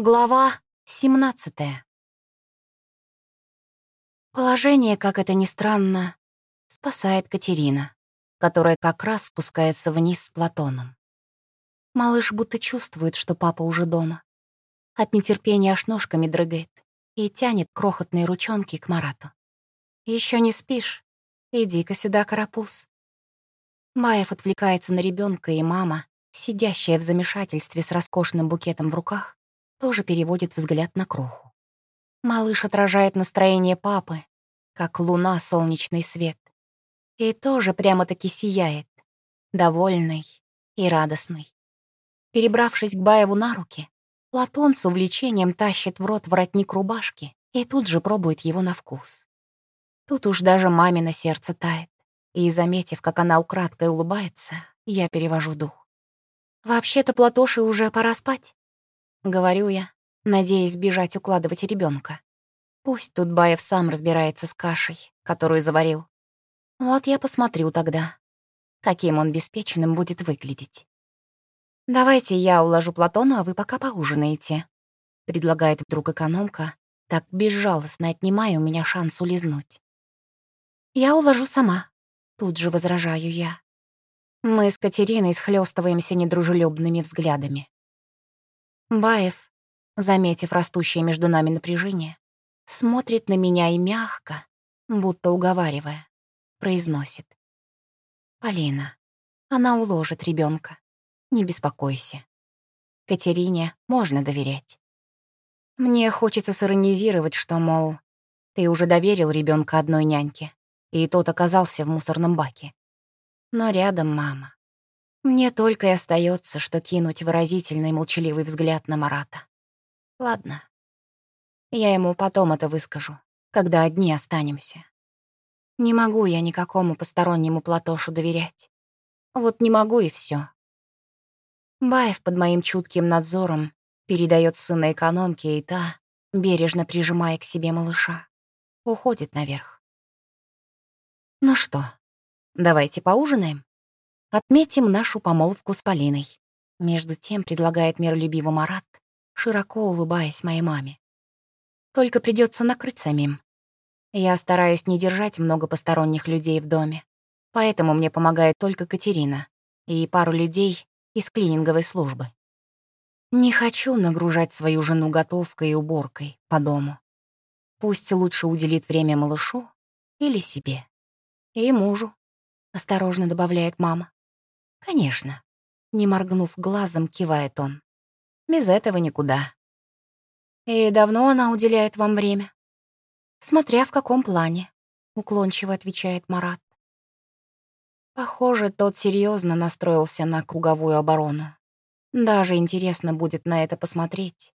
Глава 17 Положение, как это ни странно, спасает Катерина, которая как раз спускается вниз с Платоном. Малыш будто чувствует, что папа уже дома. От нетерпения аж ножками дрыгает и тянет крохотные ручонки к Марату. Еще не спишь? Иди-ка сюда, карапуз». Маев отвлекается на ребенка, и мама, сидящая в замешательстве с роскошным букетом в руках, тоже переводит взгляд на кроху. Малыш отражает настроение папы, как луна солнечный свет, и тоже прямо-таки сияет, довольный и радостный. Перебравшись к Баеву на руки, Платон с увлечением тащит в рот воротник рубашки и тут же пробует его на вкус. Тут уж даже мамино сердце тает, и, заметив, как она украдкой улыбается, я перевожу дух. «Вообще-то, Платоши, уже пора спать. — говорю я, надеясь бежать укладывать ребенка. Пусть тут Баев сам разбирается с кашей, которую заварил. Вот я посмотрю тогда, каким он беспечным будет выглядеть. «Давайте я уложу Платона, а вы пока поужинаете», — предлагает вдруг экономка, так безжалостно отнимая у меня шанс улизнуть. «Я уложу сама», — тут же возражаю я. Мы с Катериной схлёстываемся недружелюбными взглядами. Баев, заметив растущее между нами напряжение, смотрит на меня и мягко, будто уговаривая, произносит. «Полина, она уложит ребенка. Не беспокойся. Катерине можно доверять. Мне хочется сиронизировать, что, мол, ты уже доверил ребенка одной няньке, и тот оказался в мусорном баке. Но рядом мама. Мне только и остается, что кинуть выразительный молчаливый взгляд на Марата. Ладно. Я ему потом это выскажу, когда одни останемся. Не могу я никакому постороннему Платошу доверять. Вот не могу и все. Баев под моим чутким надзором передает сына экономке, и та, бережно прижимая к себе малыша, уходит наверх. Ну что, давайте поужинаем? Отметим нашу помолвку с Полиной. Между тем предлагает миролюбивый Марат, широко улыбаясь моей маме. Только придется накрыть самим. Я стараюсь не держать много посторонних людей в доме, поэтому мне помогает только Катерина и пару людей из клининговой службы. Не хочу нагружать свою жену готовкой и уборкой по дому. Пусть лучше уделит время малышу или себе. И мужу, — осторожно добавляет мама. «Конечно», — не моргнув глазом, кивает он. «Без этого никуда». «И давно она уделяет вам время?» «Смотря в каком плане», — уклончиво отвечает Марат. Похоже, тот серьезно настроился на круговую оборону. Даже интересно будет на это посмотреть.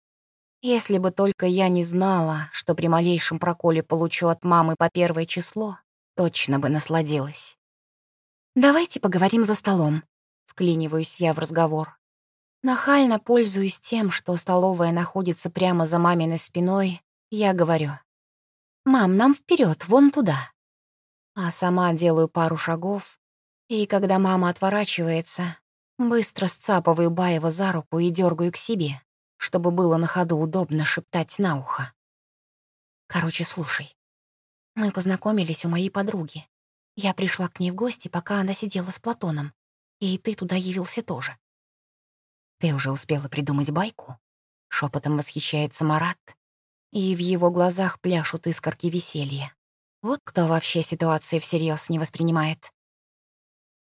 Если бы только я не знала, что при малейшем проколе получу от мамы по первое число, точно бы насладилась. «Давайте поговорим за столом», — вклиниваюсь я в разговор. Нахально пользуюсь тем, что столовая находится прямо за маминой спиной, я говорю. «Мам, нам вперед, вон туда». А сама делаю пару шагов, и когда мама отворачивается, быстро сцапываю Баева за руку и дергаю к себе, чтобы было на ходу удобно шептать на ухо. Короче, слушай. Мы познакомились у моей подруги. Я пришла к ней в гости, пока она сидела с Платоном, и ты туда явился тоже. Ты уже успела придумать байку? Шепотом восхищается Марат, и в его глазах пляшут искорки веселья. Вот кто вообще ситуацию всерьез не воспринимает.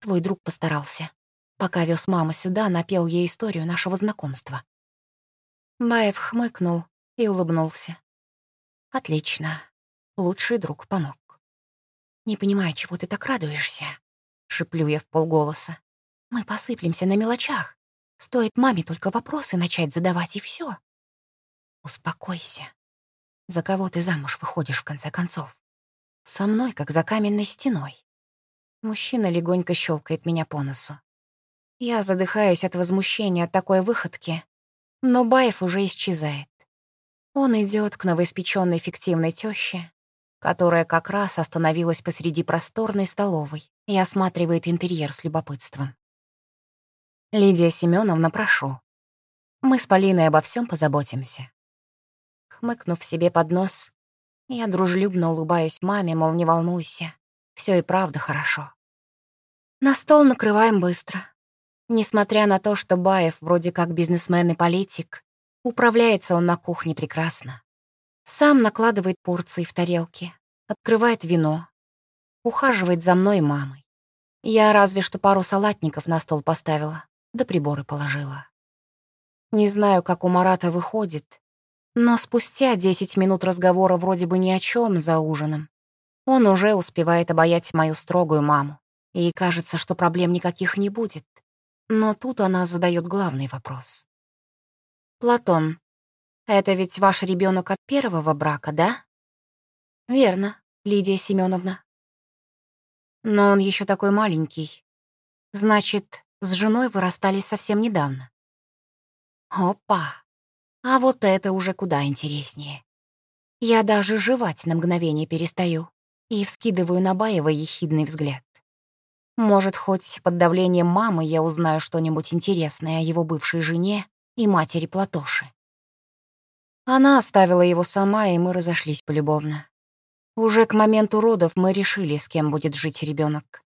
Твой друг постарался. Пока вез маму сюда, напел ей историю нашего знакомства. Баев хмыкнул и улыбнулся. Отлично. Лучший друг помог. «Не понимаю, чего ты так радуешься?» — шеплю я в полголоса. «Мы посыплемся на мелочах. Стоит маме только вопросы начать задавать, и все. «Успокойся. За кого ты замуж выходишь, в конце концов? Со мной, как за каменной стеной». Мужчина легонько щелкает меня по носу. Я задыхаюсь от возмущения от такой выходки, но Баев уже исчезает. Он идет к новоиспеченной фиктивной тёще, которая как раз остановилась посреди просторной столовой и осматривает интерьер с любопытством. «Лидия Семеновна, прошу». Мы с Полиной обо всем позаботимся. Хмыкнув себе под нос, я дружелюбно улыбаюсь маме, мол, не волнуйся, все и правда хорошо. На стол накрываем быстро. Несмотря на то, что Баев вроде как бизнесмен и политик, управляется он на кухне прекрасно. Сам накладывает порции в тарелки, открывает вино, ухаживает за мной и мамой. Я разве что пару салатников на стол поставила, да приборы положила. Не знаю, как у Марата выходит, но спустя 10 минут разговора вроде бы ни о чем за ужином, он уже успевает обаять мою строгую маму, и кажется, что проблем никаких не будет. Но тут она задает главный вопрос. «Платон, это ведь ваш ребенок от первого брака, да?» «Верно, Лидия Семеновна. Но он еще такой маленький. Значит, с женой вы расстались совсем недавно. Опа! А вот это уже куда интереснее. Я даже жевать на мгновение перестаю и вскидываю на Баева ехидный взгляд. Может, хоть под давлением мамы я узнаю что-нибудь интересное о его бывшей жене и матери Платоши. Она оставила его сама, и мы разошлись полюбовно. Уже к моменту родов мы решили, с кем будет жить ребенок.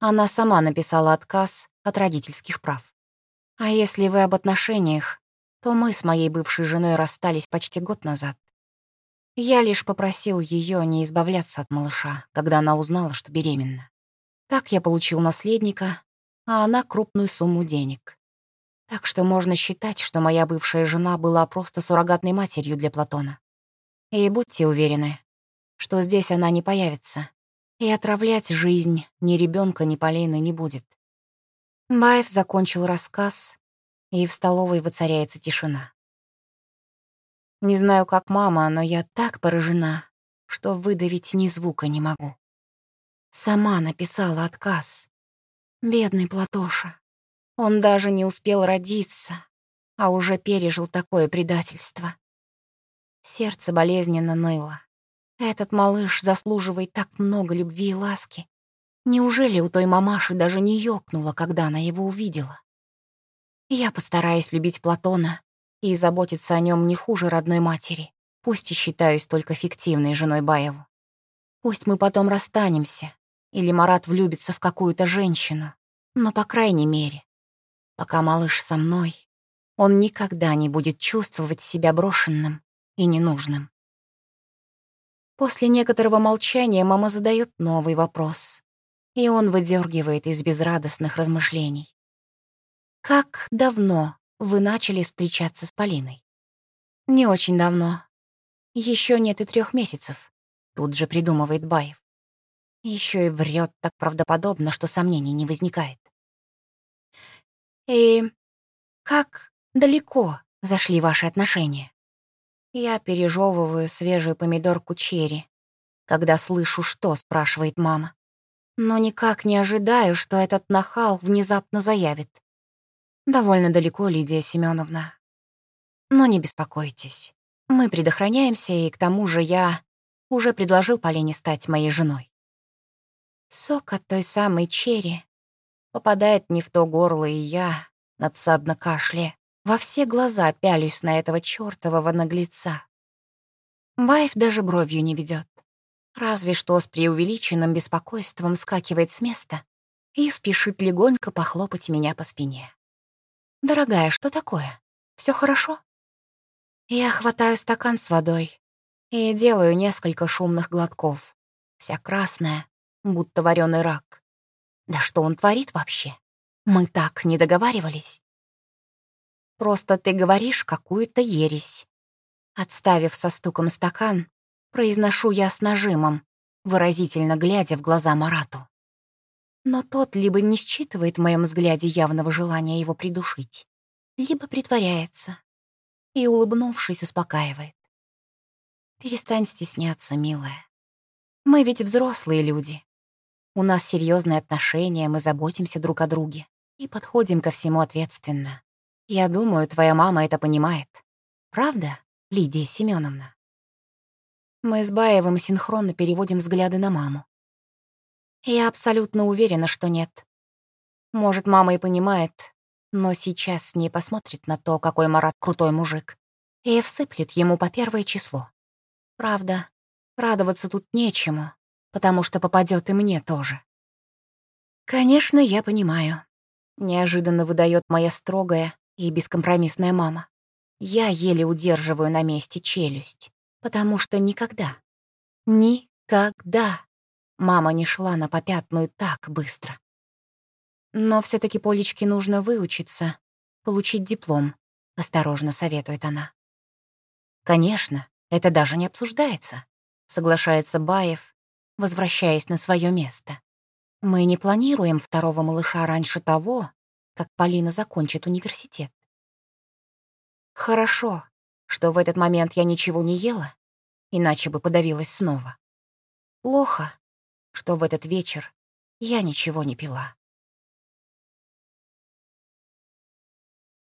Она сама написала отказ от родительских прав. А если вы об отношениях, то мы с моей бывшей женой расстались почти год назад. Я лишь попросил ее не избавляться от малыша, когда она узнала, что беременна. Так я получил наследника, а она крупную сумму денег. Так что можно считать, что моя бывшая жена была просто суррогатной матерью для Платона. И будьте уверены, что здесь она не появится, и отравлять жизнь ни ребенка, ни Полины не будет. Баев закончил рассказ, и в столовой воцаряется тишина. Не знаю, как мама, но я так поражена, что выдавить ни звука не могу. Сама написала отказ. Бедный Платоша. Он даже не успел родиться, а уже пережил такое предательство. Сердце болезненно ныло. Этот малыш заслуживает так много любви и ласки. Неужели у той мамаши даже не ёкнуло, когда она его увидела? Я постараюсь любить Платона и заботиться о нем не хуже родной матери, пусть и считаюсь только фиктивной женой Баеву. Пусть мы потом расстанемся, или Марат влюбится в какую-то женщину, но, по крайней мере, пока малыш со мной, он никогда не будет чувствовать себя брошенным и ненужным. После некоторого молчания мама задает новый вопрос, и он выдергивает из безрадостных размышлений. «Как давно вы начали встречаться с Полиной?» «Не очень давно. Еще нет и трех месяцев», — тут же придумывает Баев. Еще и врет так правдоподобно, что сомнений не возникает. «И как далеко зашли ваши отношения?» Я пережевываю свежую помидорку черри, когда слышу, что спрашивает мама. Но никак не ожидаю, что этот нахал внезапно заявит. Довольно далеко, Лидия Семеновна. Но не беспокойтесь. Мы предохраняемся, и к тому же я уже предложил Полине стать моей женой. Сок от той самой черри попадает не в то горло, и я, надсадно кашля, во все глаза пялюсь на этого чёртового наглеца. Баев даже бровью не ведет. Разве что с преувеличенным беспокойством скакивает с места и спешит легонько похлопать меня по спине. «Дорогая, что такое? Все хорошо?» Я хватаю стакан с водой и делаю несколько шумных глотков. Вся красная, будто вареный рак. Да что он творит вообще? Мы так не договаривались. Просто ты говоришь какую-то ересь. Отставив со стуком стакан, произношу я с нажимом, выразительно глядя в глаза Марату. Но тот либо не считывает в моем взгляде явного желания его придушить, либо притворяется и, улыбнувшись, успокаивает. «Перестань стесняться, милая. Мы ведь взрослые люди. У нас серьезные отношения, мы заботимся друг о друге и подходим ко всему ответственно. Я думаю, твоя мама это понимает. Правда, Лидия Семеновна? Мы с Баевым синхронно переводим взгляды на маму. Я абсолютно уверена, что нет. Может, мама и понимает, Но сейчас с ней посмотрит на то, какой Марат крутой мужик, и всыплет ему по первое число. Правда, радоваться тут нечему, потому что попадет и мне тоже. Конечно, я понимаю. Неожиданно выдает моя строгая и бескомпромиссная мама. Я еле удерживаю на месте челюсть, потому что никогда, никогда мама не шла на попятную так быстро. Но все таки Полечке нужно выучиться, получить диплом, осторожно советует она. Конечно, это даже не обсуждается, соглашается Баев, возвращаясь на свое место. Мы не планируем второго малыша раньше того, как Полина закончит университет. Хорошо, что в этот момент я ничего не ела, иначе бы подавилась снова. Плохо, что в этот вечер я ничего не пила.